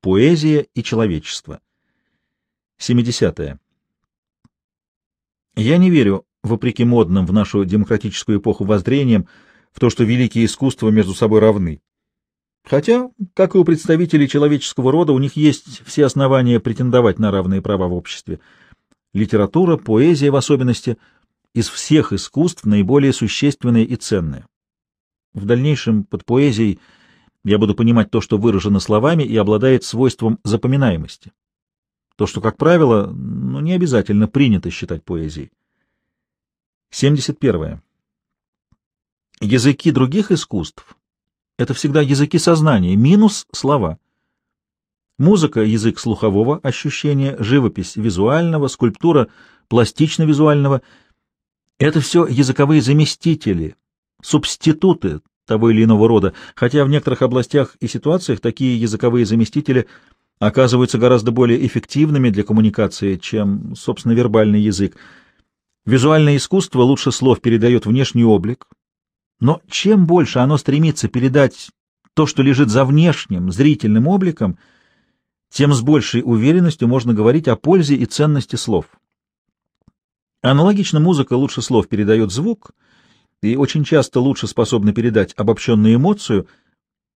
Поэзия и человечество. 70. -е. Я не верю, вопреки модным в нашу демократическую эпоху воззрениям, в то, что великие искусства между собой равны. Хотя, как и у представителей человеческого рода, у них есть все основания претендовать на равные права в обществе. Литература, поэзия в особенности, из всех искусств наиболее существенные и ценные. В дальнейшем под поэзией я буду понимать то, что выражено словами и обладает свойством запоминаемости. То, что, как правило, ну, не обязательно принято считать поэзией. 71. Языки других искусств — это всегда языки сознания, минус слова. Музыка — язык слухового ощущения, живопись — визуального, скульптура — пластично-визуального. Это все языковые заместители, субституты того или иного рода, хотя в некоторых областях и ситуациях такие языковые заместители оказываются гораздо более эффективными для коммуникации, чем, собственно, вербальный язык. Визуальное искусство лучше слов передает внешний облик, но чем больше оно стремится передать то, что лежит за внешним, зрительным обликом, тем с большей уверенностью можно говорить о пользе и ценности слов. Аналогично музыка лучше слов передает звук — и очень часто лучше способны передать обобщенную эмоцию,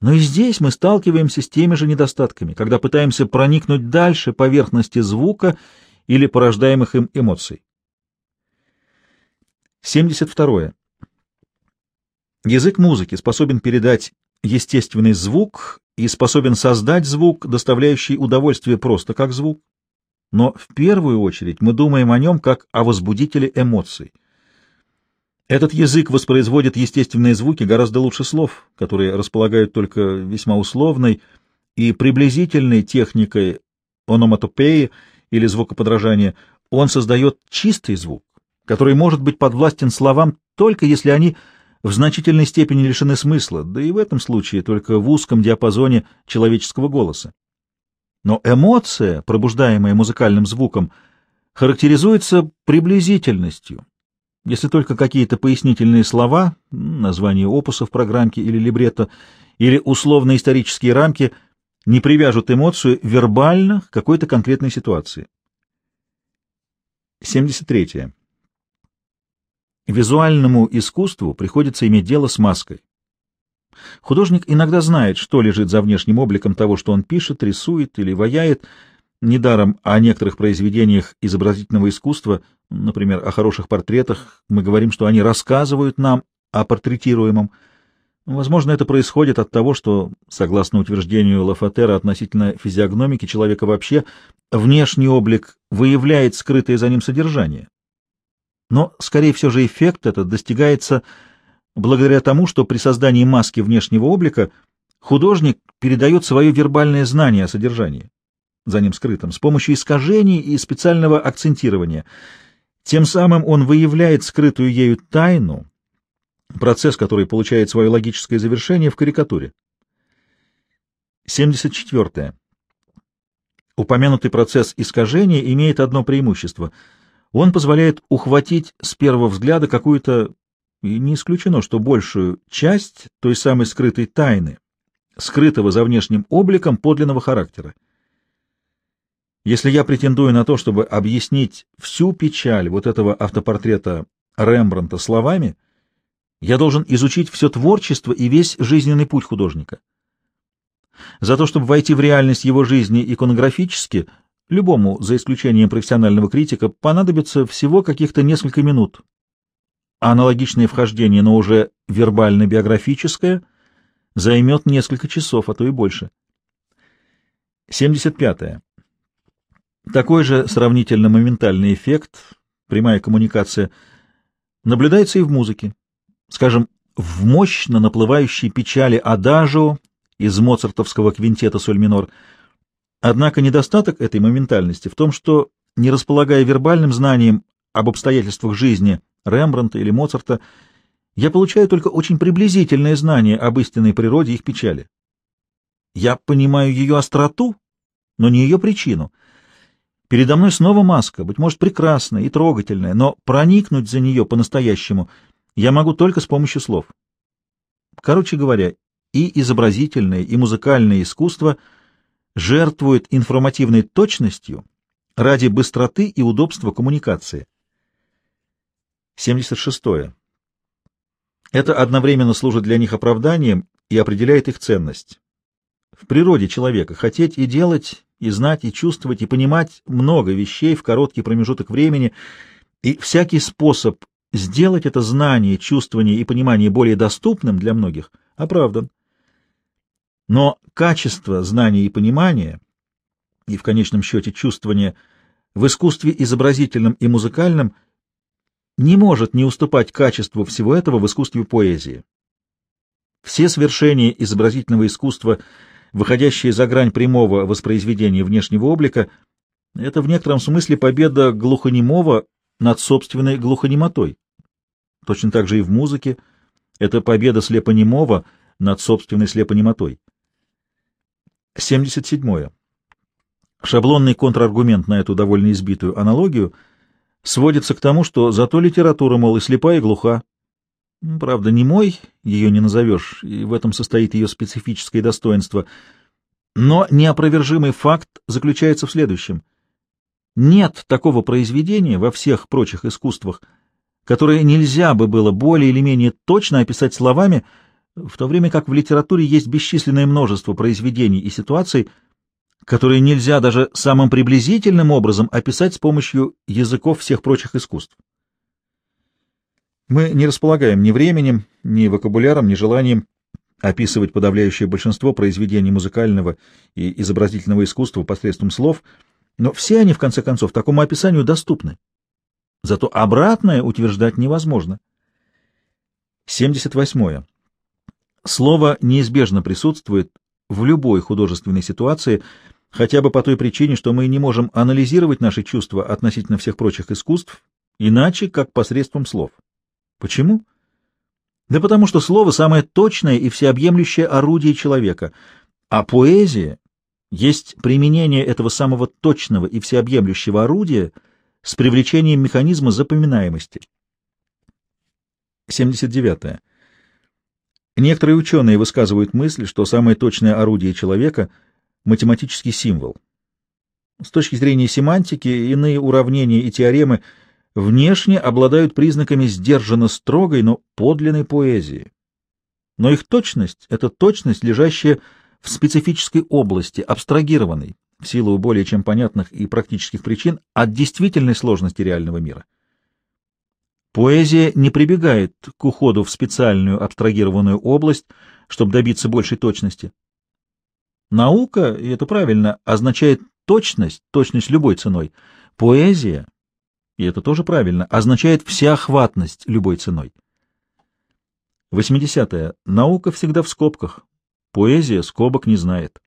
но и здесь мы сталкиваемся с теми же недостатками, когда пытаемся проникнуть дальше поверхности звука или порождаемых им эмоций. 72. Язык музыки способен передать естественный звук и способен создать звук, доставляющий удовольствие просто как звук. Но в первую очередь мы думаем о нем как о возбудителе эмоций — этот язык воспроизводит естественные звуки гораздо лучше слов, которые располагают только весьма условной и приблизительной техникой ономатопеи или звукоподражания. Он создает чистый звук, который может быть подвластен словам только если они в значительной степени лишены смысла, да и в этом случае только в узком диапазоне человеческого голоса. Но эмоция, пробуждаемая музыкальным звуком, характеризуется приблизительностью, если только какие-то пояснительные слова, название опусов программки или либретто, или условно-исторические рамки не привяжут эмоцию вербально к какой-то конкретной ситуации. 73. Визуальному искусству приходится иметь дело с маской. Художник иногда знает, что лежит за внешним обликом того, что он пишет, рисует или ваяет, Недаром о некоторых произведениях изобразительного искусства, например, о хороших портретах, мы говорим, что они рассказывают нам о портретируемом. Возможно, это происходит от того, что, согласно утверждению Лафатера относительно физиогномики человека вообще, внешний облик выявляет скрытое за ним содержание. Но, скорее всего же, эффект этот достигается благодаря тому, что при создании маски внешнего облика художник передает свое вербальное знание о содержании за ним скрытым, с помощью искажений и специального акцентирования. Тем самым он выявляет скрытую ею тайну, процесс, который получает свое логическое завершение в карикатуре. 74. Упомянутый процесс искажения имеет одно преимущество. Он позволяет ухватить с первого взгляда какую-то, и не исключено, что большую часть той самой скрытой тайны, скрытого за внешним обликом подлинного характера. Если я претендую на то, чтобы объяснить всю печаль вот этого автопортрета Рембрандта словами, я должен изучить все творчество и весь жизненный путь художника. За то, чтобы войти в реальность его жизни иконографически, любому, за исключением профессионального критика, понадобится всего каких-то несколько минут. А аналогичное вхождение, но уже вербально-биографическое, займет несколько часов, а то и больше. 75. -е. Такой же сравнительно моментальный эффект, прямая коммуникация, наблюдается и в музыке. Скажем, в мощно наплывающей печали адажио из моцартовского квинтета соль минор. Однако недостаток этой моментальности в том, что, не располагая вербальным знанием об обстоятельствах жизни Рембрандта или Моцарта, я получаю только очень приблизительное знание об истинной природе их печали. Я понимаю ее остроту, но не ее причину — Передо мной снова маска, быть может, прекрасная и трогательная, но проникнуть за нее по-настоящему я могу только с помощью слов. Короче говоря, и изобразительное, и музыкальное искусство жертвует информативной точностью ради быстроты и удобства коммуникации. 76. Это одновременно служит для них оправданием и определяет их ценность. В природе человека хотеть и делать, и знать, и чувствовать, и понимать много вещей в короткий промежуток времени, и всякий способ сделать это знание, чувствование и понимание более доступным для многих оправдан. Но качество знания и понимания, и в конечном счете чувствование в искусстве изобразительном и музыкальном не может не уступать качеству всего этого в искусстве поэзии. Все свершения изобразительного искусства, выходящие за грань прямого воспроизведения внешнего облика, это в некотором смысле победа глухонемого над собственной глухонемотой. Точно так же и в музыке это победа слепонемого над собственной слепонемотой. 77. Шаблонный контраргумент на эту довольно избитую аналогию сводится к тому, что зато литература, мол, и слепа, и глуха. Правда, не мой, ее не назовешь, и в этом состоит ее специфическое достоинство. Но неопровержимый факт заключается в следующем. Нет такого произведения во всех прочих искусствах, которое нельзя бы было более или менее точно описать словами, в то время как в литературе есть бесчисленное множество произведений и ситуаций, которые нельзя даже самым приблизительным образом описать с помощью языков всех прочих искусств. Мы не располагаем ни временем, ни вокабуляром, ни желанием описывать подавляющее большинство произведений музыкального и изобразительного искусства посредством слов, но все они, в конце концов, такому описанию доступны. Зато обратное утверждать невозможно. 78. Слово неизбежно присутствует в любой художественной ситуации, хотя бы по той причине, что мы не можем анализировать наши чувства относительно всех прочих искусств, иначе как посредством слов. Почему? Да потому что слово самое точное и всеобъемлющее орудие человека, а поэзия есть применение этого самого точного и всеобъемлющего орудия с привлечением механизма запоминаемости. 79. Некоторые ученые высказывают мысль, что самое точное орудие человека — математический символ. С точки зрения семантики, иные уравнения и теоремы внешне обладают признаками сдержанно строгой, но подлинной поэзии. Но их точность — это точность, лежащая в специфической области, абстрагированной, в силу более чем понятных и практических причин, от действительной сложности реального мира. Поэзия не прибегает к уходу в специальную абстрагированную область, чтобы добиться большей точности. Наука, и это правильно, означает точность, точность любой ценой. Поэзия, и это тоже правильно, означает всеохватность любой ценой. 80. -е. Наука всегда в скобках. Поэзия скобок не знает.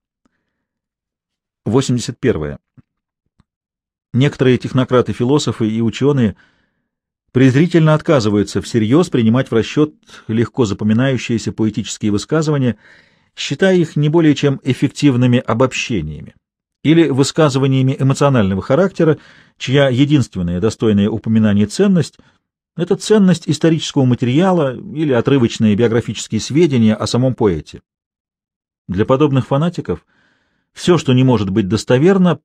81. -е. Некоторые технократы-философы и ученые – презрительно отказываются всерьез принимать в расчет легко запоминающиеся поэтические высказывания, считая их не более чем эффективными обобщениями или высказываниями эмоционального характера, чья единственная достойная упоминания ценность — это ценность исторического материала или отрывочные биографические сведения о самом поэте. Для подобных фанатиков все, что не может быть достоверно,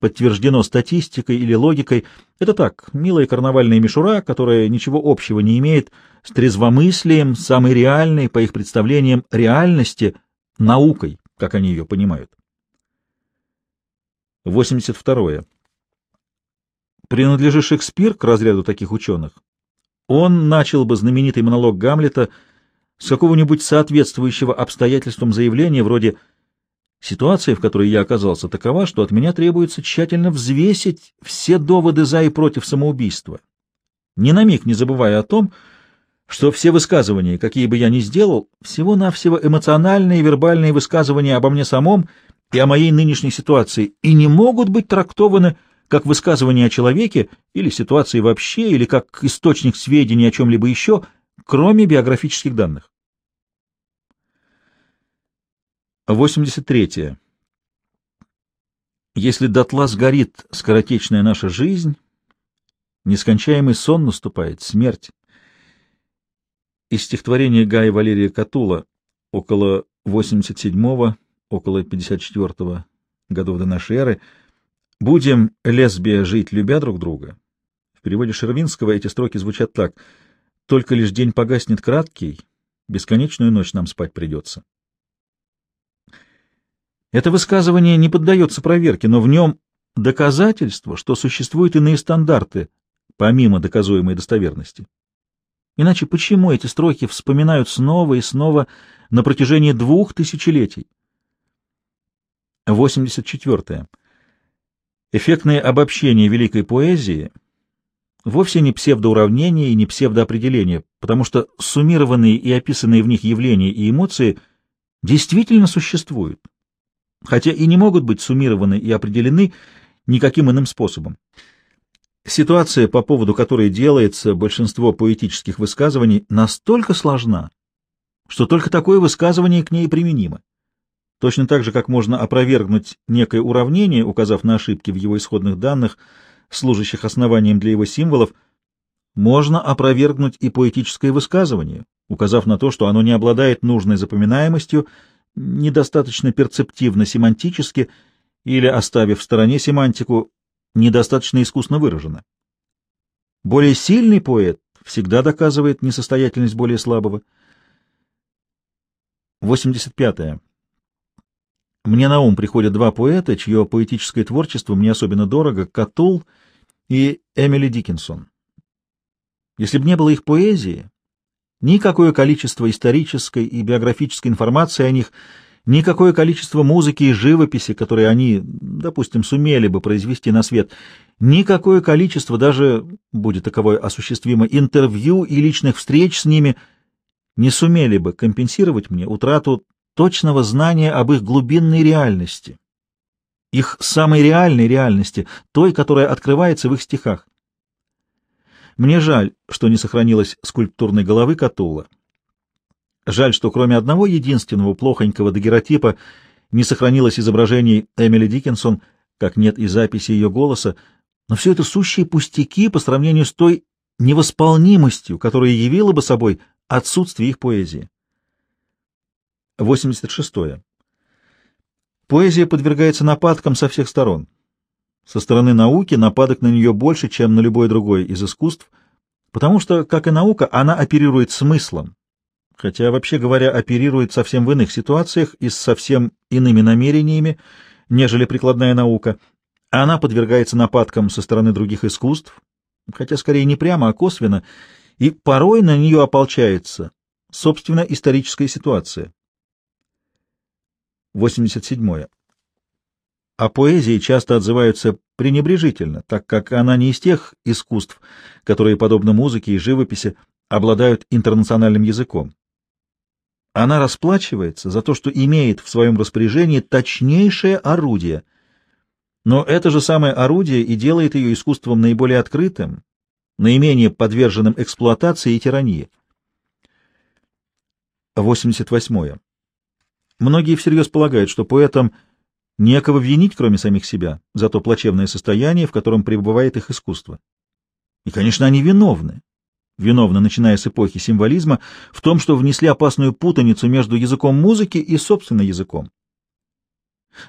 подтверждено статистикой или логикой. Это так, милая карнавальная мишура, которая ничего общего не имеет с трезвомыслием, самой реальной, по их представлениям, реальности, наукой, как они ее понимают. 82. Принадлежит Шекспир к разряду таких ученых. Он начал бы знаменитый монолог Гамлета с какого-нибудь соответствующего обстоятельствам заявления вроде Ситуация, в которой я оказался, такова, что от меня требуется тщательно взвесить все доводы за и против самоубийства, ни на миг не забывая о том, что все высказывания, какие бы я ни сделал, всего-навсего эмоциональные и вербальные высказывания обо мне самом и о моей нынешней ситуации, и не могут быть трактованы как высказывания о человеке или ситуации вообще, или как источник сведений о чем-либо еще, кроме биографических данных. 83. -е. Если дотла сгорит скоротечная наша жизнь, нескончаемый сон наступает, смерть. Из стихотворения Гая Валерия Катула около 87-го, около 54-го годов до нашей эры. «Будем, лесбия, жить, любя друг друга». В переводе Шервинского эти строки звучат так. «Только лишь день погаснет краткий, бесконечную ночь нам спать придется». Это высказывание не поддается проверке, но в нем доказательство, что существуют иные стандарты, помимо доказуемой достоверности. Иначе почему эти строки вспоминают снова и снова на протяжении двух тысячелетий? 84. Эффектное обобщение великой поэзии вовсе не псевдоуравнение и не псевдоопределение, потому что суммированные и описанные в них явления и эмоции действительно существуют хотя и не могут быть суммированы и определены никаким иным способом. Ситуация, по поводу которой делается большинство поэтических высказываний, настолько сложна, что только такое высказывание к ней применимо. Точно так же, как можно опровергнуть некое уравнение, указав на ошибки в его исходных данных, служащих основанием для его символов, можно опровергнуть и поэтическое высказывание, указав на то, что оно не обладает нужной запоминаемостью недостаточно перцептивно семантически или, оставив в стороне семантику, недостаточно искусно выражено. Более сильный поэт всегда доказывает несостоятельность более слабого. 85. -е. Мне на ум приходят два поэта, чье поэтическое творчество мне особенно дорого — Катул и Эмили Диккенсон. Если бы не было их поэзии, Никакое количество исторической и биографической информации о них, никакое количество музыки и живописи, которые они, допустим, сумели бы произвести на свет, никакое количество, даже, будет таковое осуществимо, интервью и личных встреч с ними не сумели бы компенсировать мне утрату точного знания об их глубинной реальности, их самой реальной реальности, той, которая открывается в их стихах. Мне жаль, что не сохранилось скульптурной головы Катула. Жаль, что кроме одного единственного плохонького дагеротипа не сохранилось изображений Эмили Диккенсон, как нет и записи ее голоса, но все это сущие пустяки по сравнению с той невосполнимостью, которая явила бы собой отсутствие их поэзии. 86. -е. Поэзия подвергается нападкам со всех сторон. Со стороны науки нападок на нее больше, чем на любое другое из искусств, потому что, как и наука, она оперирует смыслом, хотя, вообще говоря, оперирует совсем в иных ситуациях и с совсем иными намерениями, нежели прикладная наука. Она подвергается нападкам со стороны других искусств, хотя скорее не прямо, а косвенно, и порой на нее ополчается, собственно, историческая ситуация. 87 о поэзии часто отзываются пренебрежительно, так как она не из тех искусств, которые, подобно музыке и живописи, обладают интернациональным языком. Она расплачивается за то, что имеет в своем распоряжении точнейшее орудие. Но это же самое орудие и делает ее искусством наиболее открытым, наименее подверженным эксплуатации и тирании. 88. Многие всерьез полагают, что поэтам – Некого винить, кроме самих себя, за то плачевное состояние, в котором пребывает их искусство. И, конечно, они виновны. Виновны, начиная с эпохи символизма, в том, что внесли опасную путаницу между языком музыки и собственным языком.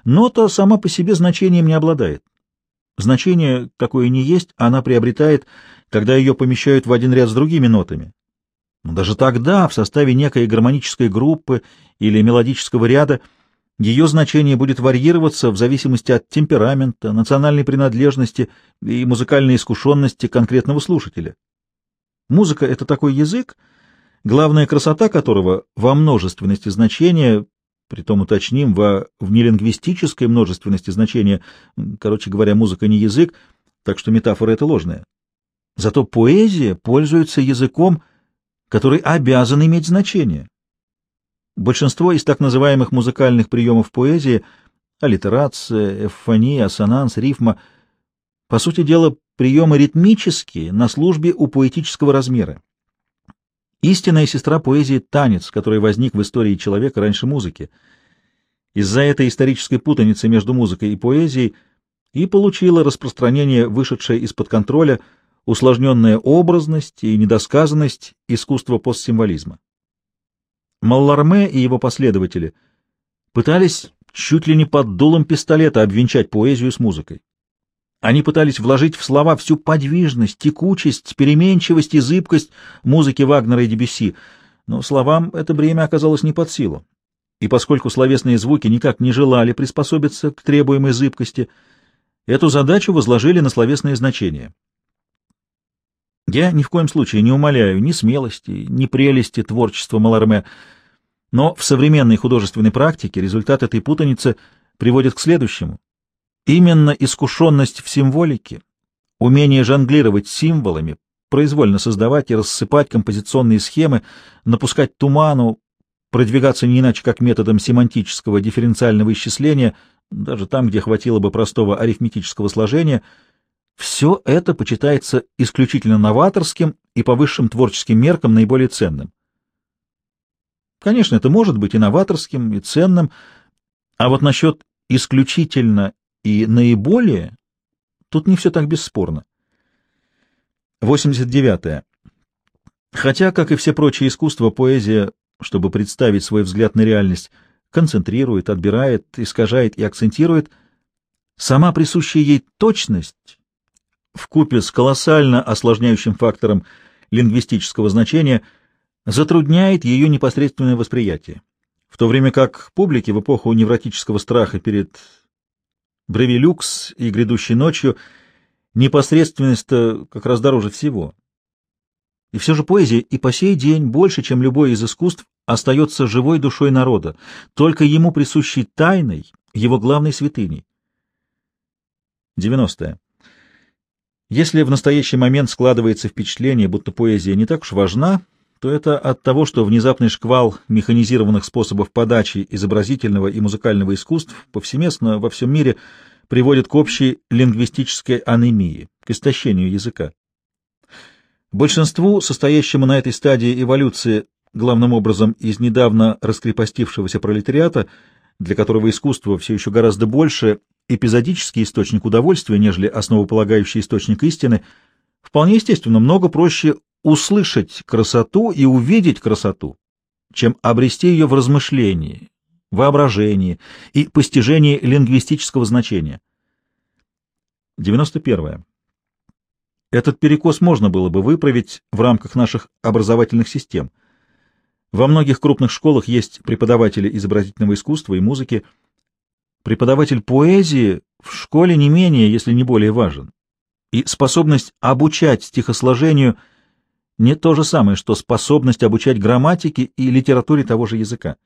Нота сама по себе значением не обладает. Значение, какое ни есть, она приобретает, когда ее помещают в один ряд с другими нотами. Но даже тогда, в составе некой гармонической группы или мелодического ряда, ее значение будет варьироваться в зависимости от темперамента, национальной принадлежности и музыкальной искушенности конкретного слушателя. Музыка — это такой язык, главная красота которого во множественности значения, притом уточним, во внелингвистической множественности значения, короче говоря, музыка не язык, так что метафора это ложная. Зато поэзия пользуется языком, который обязан иметь значение. Большинство из так называемых музыкальных приемов поэзии — аллитерация, эвфония, ассонанс, рифма — по сути дела, приемы ритмические на службе у поэтического размера. Истинная сестра поэзии — танец, который возник в истории человека раньше музыки. Из-за этой исторической путаницы между музыкой и поэзией и получила распространение вышедшее из-под контроля усложненная образность и недосказанность искусства постсимволизма. Малларме и его последователи пытались чуть ли не под дулом пистолета обвенчать поэзию с музыкой. Они пытались вложить в слова всю подвижность, текучесть, переменчивость и зыбкость музыки Вагнера и Дебюсси, но словам это бремя оказалось не под силу. И поскольку словесные звуки никак не желали приспособиться к требуемой зыбкости, эту задачу возложили на словесные значения. Я ни в коем случае не умоляю ни смелости, ни прелести творчества Маларме, но в современной художественной практике результат этой путаницы приводит к следующему. Именно искушенность в символике, умение жонглировать символами, произвольно создавать и рассыпать композиционные схемы, напускать туману, продвигаться не иначе как методом семантического дифференциального исчисления, даже там, где хватило бы простого арифметического сложения, все это почитается исключительно новаторским и по высшим творческим меркам наиболее ценным. Конечно, это может быть и новаторским, и ценным, а вот насчет исключительно и наиболее тут не все так бесспорно. 89. -е. Хотя, как и все прочие искусства, поэзия, чтобы представить свой взгляд на реальность, концентрирует, отбирает, искажает и акцентирует, сама присущая ей точность вкупе с колоссально осложняющим фактором лингвистического значения затрудняет ее непосредственное восприятие, в то время как публике в эпоху невротического страха перед Бревилюкс и грядущей ночью непосредственность-то как раз дороже всего. И все же поэзия и по сей день, больше, чем любое из искусств, остается живой душой народа, только ему присущей тайной, его главной святыней. 90. Если в настоящий момент складывается впечатление, будто поэзия не так уж важна, то это от того, что внезапный шквал механизированных способов подачи изобразительного и музыкального искусств повсеместно во всем мире приводит к общей лингвистической анемии, к истощению языка. Большинству, состоящему на этой стадии эволюции, главным образом из недавно раскрепостившегося пролетариата, для которого искусство все еще гораздо больше эпизодический источник удовольствия, нежели основополагающий источник истины, вполне естественно, много проще услышать красоту и увидеть красоту, чем обрести ее в размышлении, воображении и постижении лингвистического значения. 91. Этот перекос можно было бы выправить в рамках наших образовательных систем. Во многих крупных школах есть преподаватели изобразительного искусства и музыки. Преподаватель поэзии в школе не менее, если не более важен. И способность обучать стихосложению не то же самое, что способность обучать грамматике и литературе того же языка.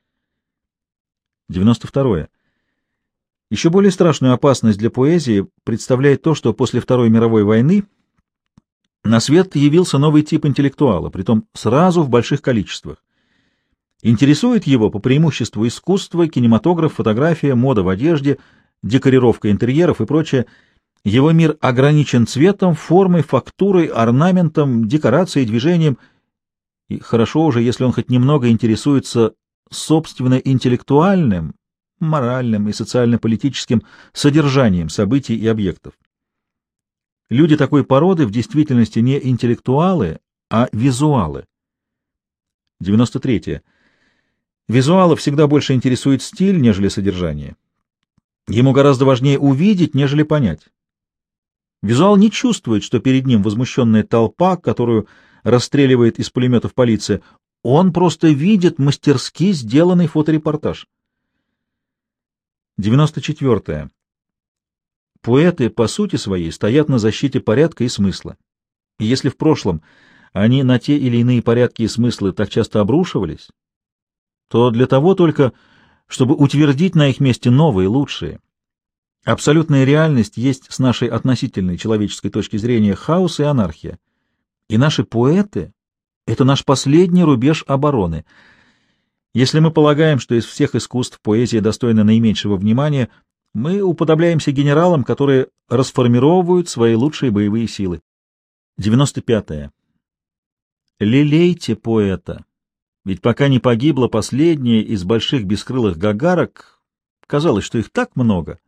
92. Еще более страшную опасность для поэзии представляет то, что после Второй мировой войны на свет явился новый тип интеллектуала, притом сразу в больших количествах. Интересует его по преимуществу искусство, кинематограф, фотография, мода в одежде, декорировка интерьеров и прочее. Его мир ограничен цветом, формой, фактурой, орнаментом, декорацией, движением. И хорошо уже, если он хоть немного интересуется собственно интеллектуальным, моральным и социально-политическим содержанием событий и объектов. Люди такой породы в действительности не интеллектуалы, а визуалы. 93. Визуала всегда больше интересует стиль, нежели содержание. Ему гораздо важнее увидеть, нежели понять. Визуал не чувствует, что перед ним возмущенная толпа, которую расстреливает из пулеметов полиция. Он просто видит мастерски сделанный фоторепортаж. 94. Поэты, по сути своей, стоят на защите порядка и смысла. И если в прошлом они на те или иные порядки и смыслы так часто обрушивались, то для того только, чтобы утвердить на их месте новые, лучшие. Абсолютная реальность есть с нашей относительной человеческой точки зрения хаос и анархия. И наши поэты — это наш последний рубеж обороны. Если мы полагаем, что из всех искусств поэзия достойна наименьшего внимания — мы уподобляемся генералам, которые расформировывают свои лучшие боевые силы. 95. -е. Лелейте поэта. Ведь пока не погибла последняя из больших бескрылых гагарок, казалось, что их так много,